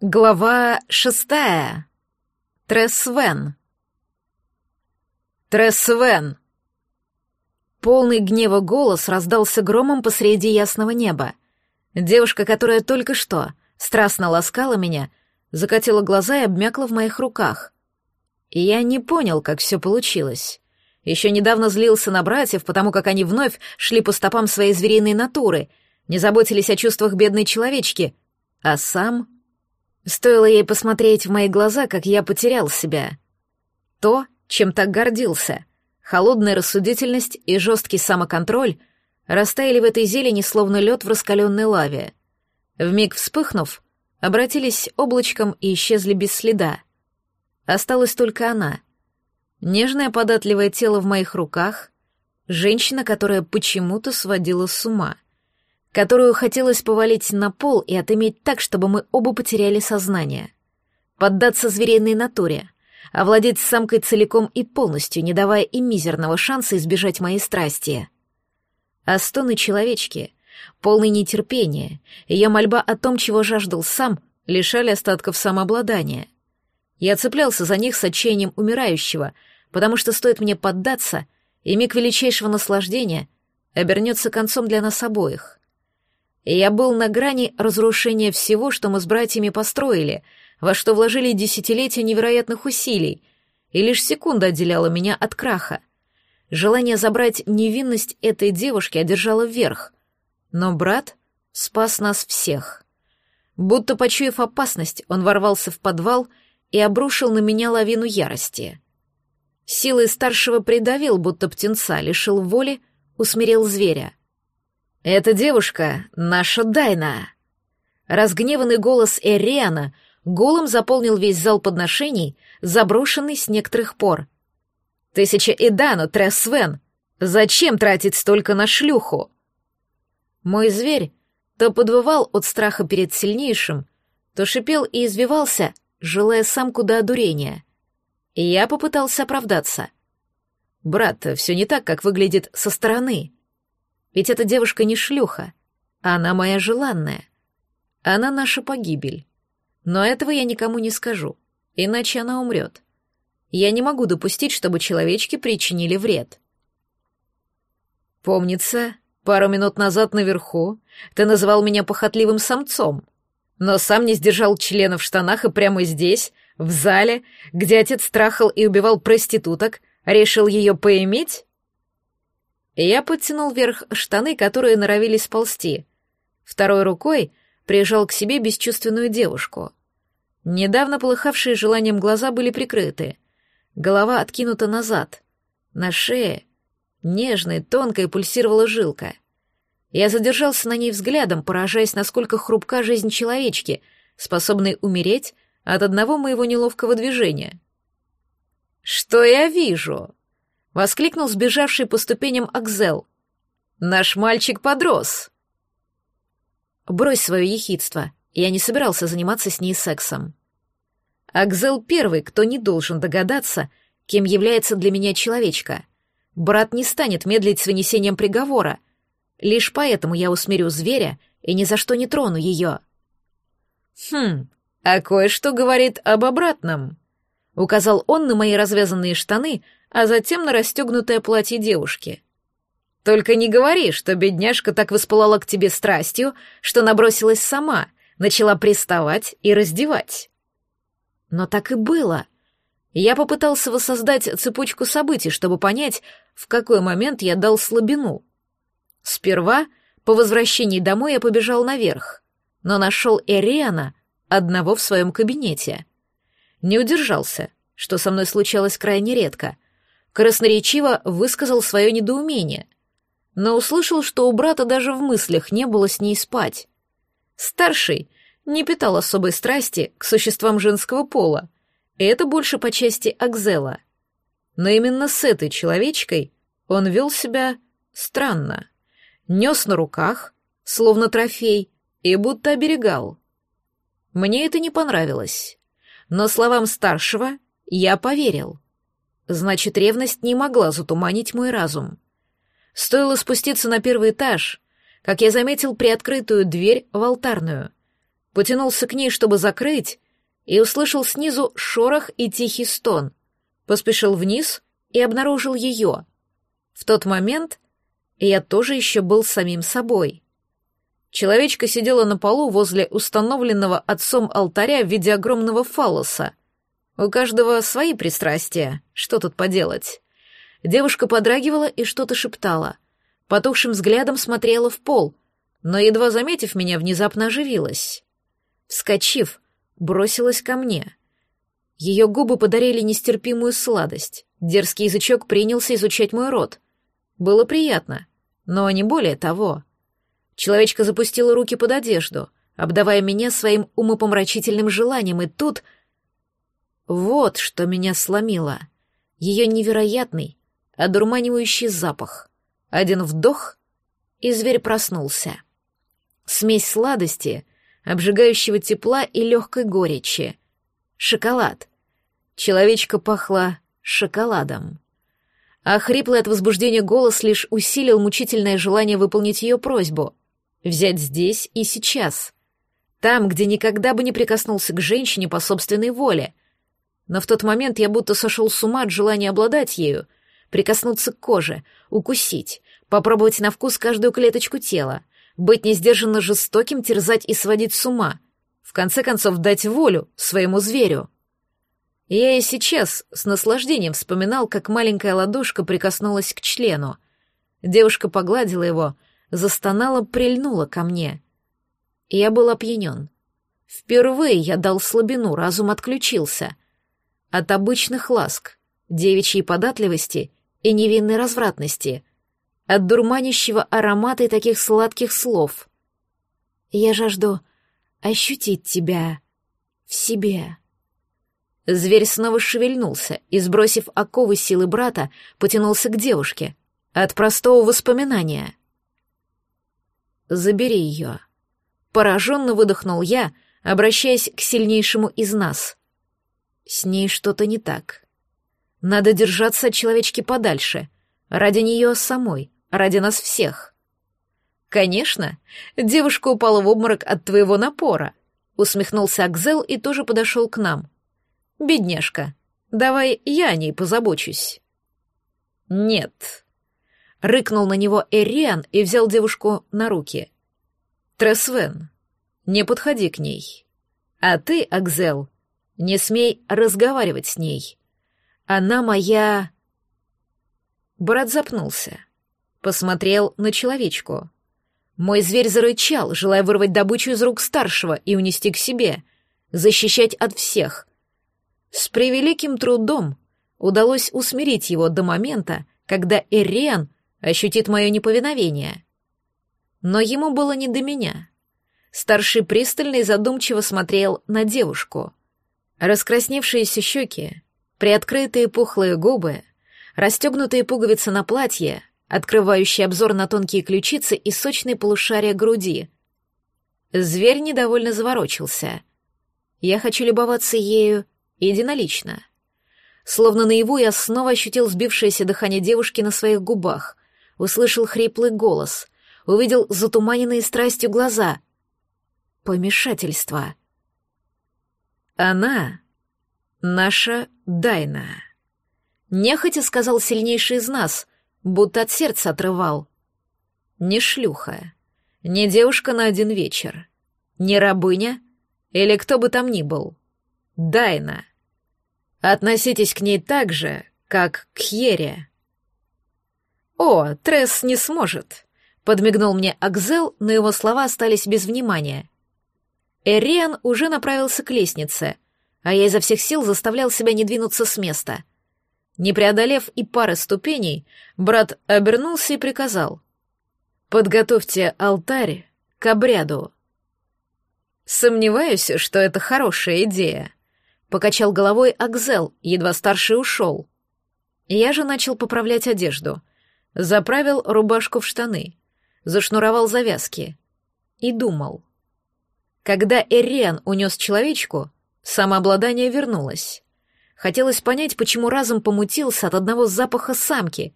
Глава шестая. Тресвен. Тресвен. Полный гнева голос раздался громом посреди ясного неба. Девушка, которая только что страстно ласкала меня, закатила глаза и обмякла в моих руках. И я не понял, как все получилось. Еще недавно злился на братьев, потому как они вновь шли по стопам своей звериной натуры, не заботились о чувствах бедной человечки, а сам Стоило ей посмотреть в мои глаза, как я потерял себя. То, чем так гордился, холодная рассудительность и жесткий самоконтроль растаяли в этой зелени, словно лед в раскаленной лаве. Вмиг вспыхнув, обратились облачком и исчезли без следа. Осталась только она. Нежное податливое тело в моих руках, женщина, которая почему-то сводила с ума — которую хотелось повалить на пол и отыметь так, чтобы мы оба потеряли сознание. Поддаться звериной натуре, овладеть самкой целиком и полностью, не давая им мизерного шанса избежать моей страсти. А стоны человечки, полные нетерпения, ее мольба о том, чего жаждал сам, лишали остатков самообладания. Я цеплялся за них с отчаянием умирающего, потому что стоит мне поддаться, и миг величайшего наслаждения обернется концом для нас обоих я был на грани разрушения всего, что мы с братьями построили, во что вложили десятилетия невероятных усилий, и лишь секунда отделяла меня от краха. Желание забрать невинность этой девушки одержало вверх, но брат спас нас всех. Будто почуяв опасность, он ворвался в подвал и обрушил на меня лавину ярости. Силой старшего придавил, будто птенца, лишил воли, усмирил зверя. «Эта девушка — наша Дайна!» Разгневанный голос Эриана голым заполнил весь зал подношений, заброшенный с некоторых пор. «Тысяча Идану, Тресвен! Зачем тратить столько на шлюху?» Мой зверь то подвывал от страха перед сильнейшим, то шипел и извивался, желая самку до одурения. И я попытался оправдаться. «Брат, все не так, как выглядит со стороны. Ведь эта девушка не шлюха, а она моя желанная. Она наша погибель. Но этого я никому не скажу, иначе она умрет. Я не могу допустить, чтобы человечки причинили вред. Помнится, пару минут назад наверху ты называл меня похотливым самцом, но сам не сдержал члена в штанах и прямо здесь, в зале, где отец страхал и убивал проституток, решил ее поиметь? Я подтянул вверх штаны, которые норовили сползти. Второй рукой прижал к себе бесчувственную девушку. Недавно полыхавшие желанием глаза были прикрыты. Голова откинута назад. На шее, нежной, тонкой, пульсировала жилка. Я задержался на ней взглядом, поражаясь, насколько хрупка жизнь человечки, способной умереть от одного моего неловкого движения. «Что я вижу?» — воскликнул сбежавший по ступеням Акзел. «Наш мальчик подрос!» «Брось свое ехидство, я не собирался заниматься с ней сексом». Акзел первый, кто не должен догадаться, кем является для меня человечка. Брат не станет медлить с вынесением приговора. Лишь поэтому я усмирю зверя и ни за что не трону ее. «Хм, а кое-что говорит об обратном», — указал он на мои развязанные штаны, а затем на расстегнутое платье девушки. «Только не говори, что бедняжка так воспылала к тебе страстью, что набросилась сама, начала приставать и раздевать». Но так и было. Я попытался воссоздать цепочку событий, чтобы понять, в какой момент я дал слабину. Сперва, по возвращении домой, я побежал наверх, но нашел Эриана одного в своем кабинете. Не удержался, что со мной случалось крайне редко — красноречиво высказал свое недоумение, но услышал, что у брата даже в мыслях не было с ней спать. Старший не питал особой страсти к существам женского пола, и это больше по части Акзела. Но именно с этой человечкой он вел себя странно. Нес на руках, словно трофей, и будто оберегал. Мне это не понравилось, но словам старшего я поверил — Значит, ревность не могла затуманить мой разум. Стоило спуститься на первый этаж, как я заметил приоткрытую дверь в алтарную. потянулся к ней, чтобы закрыть, и услышал снизу шорох и тихий стон. Поспешил вниз и обнаружил ее. В тот момент я тоже еще был самим собой. Человечка сидела на полу возле установленного отцом алтаря в виде огромного фалоса. У каждого свои пристрастия, что тут поделать. Девушка подрагивала и что-то шептала. Потухшим взглядом смотрела в пол, но, едва заметив меня, внезапно оживилась. Вскочив, бросилась ко мне. Ее губы подарили нестерпимую сладость. Дерзкий язычок принялся изучать мой рот. Было приятно, но не более того. Человечка запустила руки под одежду, обдавая меня своим умопомрачительным желанием, и тут... Вот что меня сломило. Ее невероятный, одурманивающий запах. Один вдох, и зверь проснулся. Смесь сладости, обжигающего тепла и легкой горечи. Шоколад. Человечка пахла шоколадом. А хриплый от возбуждения голос лишь усилил мучительное желание выполнить ее просьбу. Взять здесь и сейчас. Там, где никогда бы не прикоснулся к женщине по собственной воле. Но в тот момент я будто сошел с ума от желания обладать ею, прикоснуться к коже, укусить, попробовать на вкус каждую клеточку тела, быть несдержанно жестоким, терзать и сводить с ума, в конце концов дать волю своему зверю. Я и сейчас с наслаждением вспоминал, как маленькая ладошка прикоснулась к члену. Девушка погладила его, застонала, прильнула ко мне. Я был опьянен. Впервые я дал слабину, разум отключился. От обычных ласк, девичьей податливости и невинной развратности, от дурманящего аромата и таких сладких слов. Я жажду ощутить тебя в себе. Зверь снова шевельнулся и, сбросив оковы силы брата, потянулся к девушке. От простого воспоминания. «Забери ее». Пораженно выдохнул я, обращаясь к сильнейшему из нас. С ней что-то не так. Надо держаться от человечки подальше. Ради нее самой, ради нас всех. Конечно, девушка упала в обморок от твоего напора. Усмехнулся Акзел и тоже подошел к нам. Бедняжка, давай я о ней позабочусь. Нет, Рыкнул на него Эриан и взял девушку на руки. Тресвен, не подходи к ней. А ты, Акзел, не смей разговаривать с ней. Она моя... Брат запнулся. Посмотрел на человечку. Мой зверь зарычал, желая вырвать добычу из рук старшего и унести к себе, защищать от всех. С превеликим трудом удалось усмирить его до момента, когда Эриан ощутит мое неповиновение. Но ему было не до меня. Старший пристально и задумчиво смотрел на девушку. Раскрасневшиеся щеки, приоткрытые пухлые губы, расстегнутые пуговицы на платье, открывающие обзор на тонкие ключицы и сочные полушария груди. Зверь недовольно заворочился. Я хочу любоваться ею единолично. Словно наяву я снова ощутил сбившееся дыхание девушки на своих губах, услышал хриплый голос, увидел затуманенные страстью глаза. Помешательство. Она — наша Дайна. Нехотя сказал сильнейший из нас, будто от сердца отрывал. Не шлюха, не девушка на один вечер, не рабыня или кто бы там ни был. Дайна. Относитесь к ней так же, как к Хере. «О, Тресс не сможет», — подмигнул мне Акзел, но его слова остались без внимания. Эриан уже направился к лестнице, а я изо всех сил заставлял себя не двинуться с места. Не преодолев и пары ступеней, брат обернулся и приказал. «Подготовьте алтарь к обряду». «Сомневаюсь, что это хорошая идея», — покачал головой Акзел, едва старший ушел. Я же начал поправлять одежду — заправил рубашку в штаны, зашнуровал завязки и думал. Когда Эриан унес человечку, самообладание вернулось. Хотелось понять, почему разум помутился от одного запаха самки.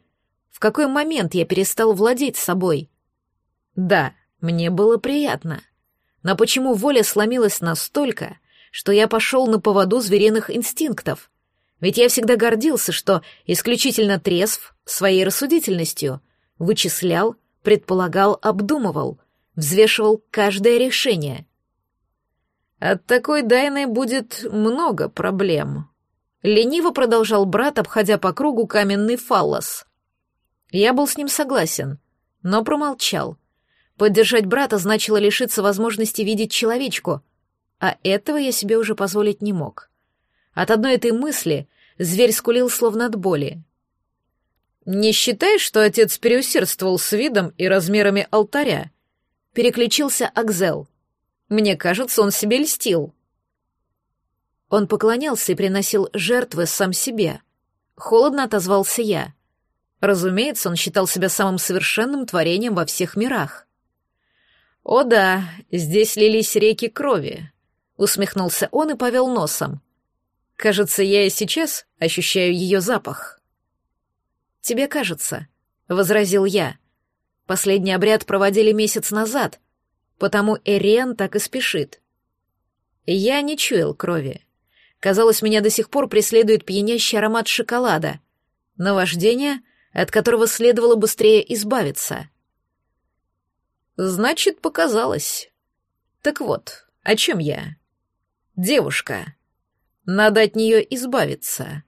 В какой момент я перестал владеть собой? Да, мне было приятно. но почему воля сломилась настолько, что я пошел на поводу звериных инстинктов? Ведь я всегда гордился, что исключительно трезв своей рассудительностью, вычислял, предполагал, обдумывал, взвешивал каждое решение. От такой Дайны будет много проблем. Лениво продолжал брат, обходя по кругу каменный фаллос. Я был с ним согласен, но промолчал. Поддержать брата значило лишиться возможности видеть человечку, а этого я себе уже позволить не мог. От одной этой мысли зверь скулил словно от боли. «Не считаешь, что отец переусердствовал с видом и размерами алтаря?» Переключился Акзел. «Мне кажется, он себе льстил». Он поклонялся и приносил жертвы сам себе. Холодно отозвался я. Разумеется, он считал себя самым совершенным творением во всех мирах. «О да, здесь лились реки крови», — усмехнулся он и повел носом. «Кажется, я и сейчас ощущаю ее запах». «Тебе кажется», — возразил я. «Последний обряд проводили месяц назад, потому Эриан так и спешит». Я не чуял крови. Казалось, меня до сих пор преследует пьянящий аромат шоколада. Наваждение, от которого следовало быстрее избавиться. Значит, показалось. Так вот, о чем я? Девушка. Надо от нее избавиться.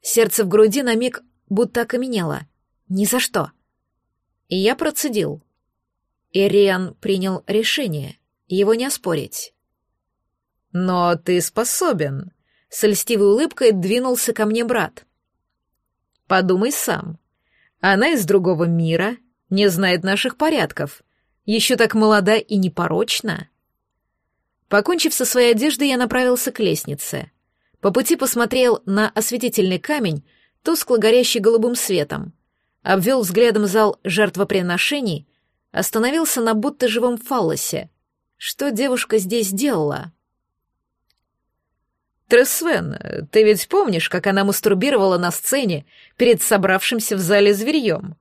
Сердце в груди на миг будто окаменело. Ни за что. И я процедил. Ириан принял решение. Его не оспорить. «Но ты способен», — с льстивой улыбкой двинулся ко мне брат. «Подумай сам. Она из другого мира, не знает наших порядков, еще так молода и непорочна. Покончив со своей одеждой, я направился к лестнице. По пути посмотрел на осветительный камень, тускло горящий голубым светом, обвел взглядом зал жертвоприношений, остановился на будто живом фаллосе. Что девушка здесь делала? Тресвен, ты ведь помнишь, как она мастурбировала на сцене перед собравшимся в зале зверьем?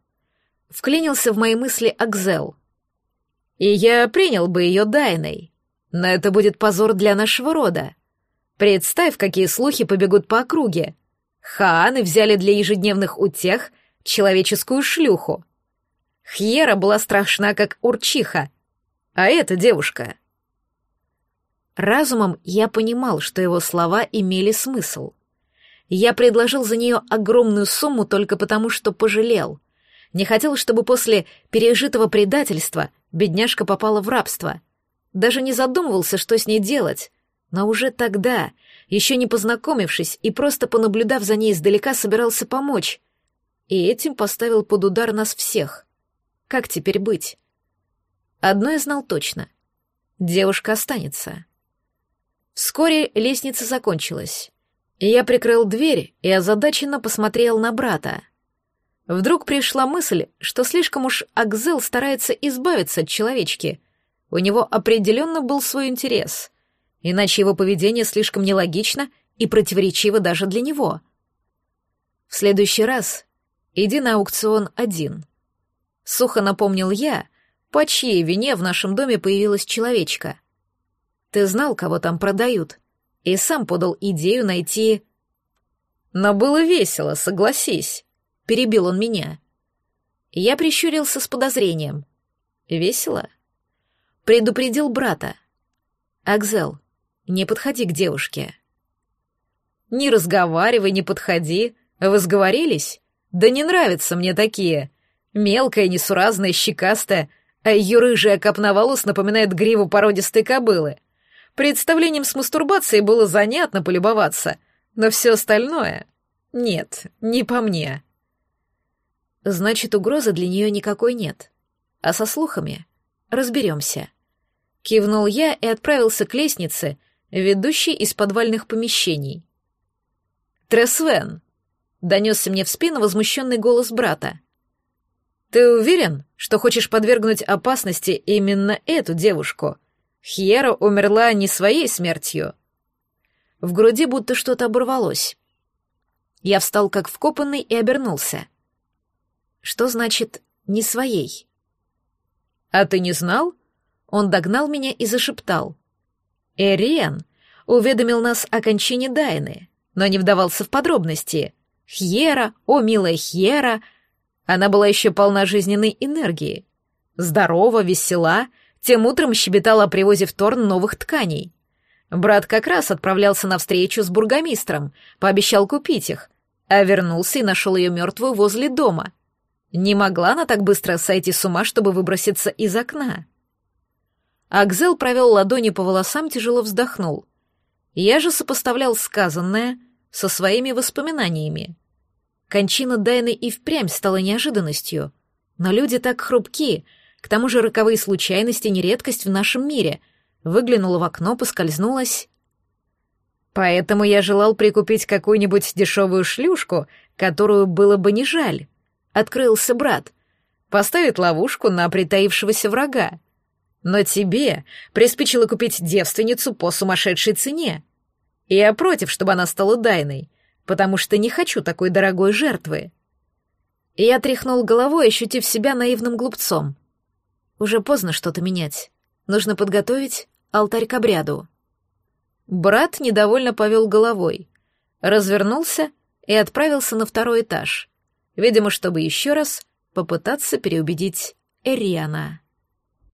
Вклинился в мои мысли Акзел — и я принял бы ее Дайной. Но это будет позор для нашего рода. Представь, какие слухи побегут по округе. Хааны взяли для ежедневных утех человеческую шлюху. Хьера была страшна, как урчиха. А эта девушка... Разумом я понимал, что его слова имели смысл. Я предложил за нее огромную сумму только потому, что пожалел. Не хотел, чтобы после пережитого предательства бедняжка попала в рабство. Даже не задумывался, что с ней делать. Но уже тогда, еще не познакомившись и просто понаблюдав за ней издалека, собирался помочь. И этим поставил под удар нас всех. Как теперь быть? Одно я знал точно. Девушка останется. Вскоре лестница закончилась. Я прикрыл дверь и озадаченно посмотрел на брата — Вдруг пришла мысль, что слишком уж Акзел старается избавиться от человечки. У него определенно был свой интерес. Иначе его поведение слишком нелогично и противоречиво даже для него. В следующий раз иди на аукцион один. Сухо напомнил я, по чьей вине в нашем доме появилась человечка. Ты знал, кого там продают, и сам подал идею найти... Но было весело, согласись. — перебил он меня. Я прищурился с подозрением. «Весело?» Предупредил брата. «Акзел, не подходи к девушке». «Не разговаривай, не подходи. Вы сговорились? Да не нравятся мне такие. Мелкая, несуразная, щекастая, а ее рыжая копна волос напоминает гриву породистой кобылы. Представлением с мастурбацией было занятно полюбоваться, но все остальное... Нет, не по мне». Значит, угрозы для нее никакой нет. А со слухами разберемся. Кивнул я и отправился к лестнице, ведущей из подвальных помещений. «Тресвен!» — донесся мне в спину возмущенный голос брата. «Ты уверен, что хочешь подвергнуть опасности именно эту девушку? Хьера умерла не своей смертью». В груди будто что-то оборвалось. Я встал как вкопанный и обернулся. Что значит «не своей»? А ты не знал? Он догнал меня и зашептал. «Эриан уведомил нас о кончине Дайны, но не вдавался в подробности. Хьера, о, милая Хьера!» Она была еще полна жизненной энергии. Здорова, весела, тем утром щебетала о привозе в Торн новых тканей. Брат как раз отправлялся на встречу с бургомистром, пообещал купить их, а вернулся и нашел ее мертвую возле дома. Не могла она так быстро сойти с ума, чтобы выброситься из окна. Акзел провел ладони по волосам, тяжело вздохнул. Я же сопоставлял сказанное со своими воспоминаниями. Кончина Дайны и впрямь стала неожиданностью. Но люди так хрупки, к тому же роковые случайности не редкость в нашем мире — выглянула в окно, поскользнулась. Поэтому я желал прикупить какую-нибудь дешевую шлюшку, которую было бы не жаль. Открылся брат. Поставить ловушку на притаившегося врага. Но тебе приспичило купить девственницу по сумасшедшей цене. И я против, чтобы она стала дайной, потому что не хочу такой дорогой жертвы. я тряхнул головой, ощутив себя наивным глупцом. Уже поздно что-то менять. Нужно подготовить алтарь к обряду. Брат недовольно повел головой, развернулся и отправился на второй этаж, видимо, чтобы еще раз попытаться переубедить Эриана.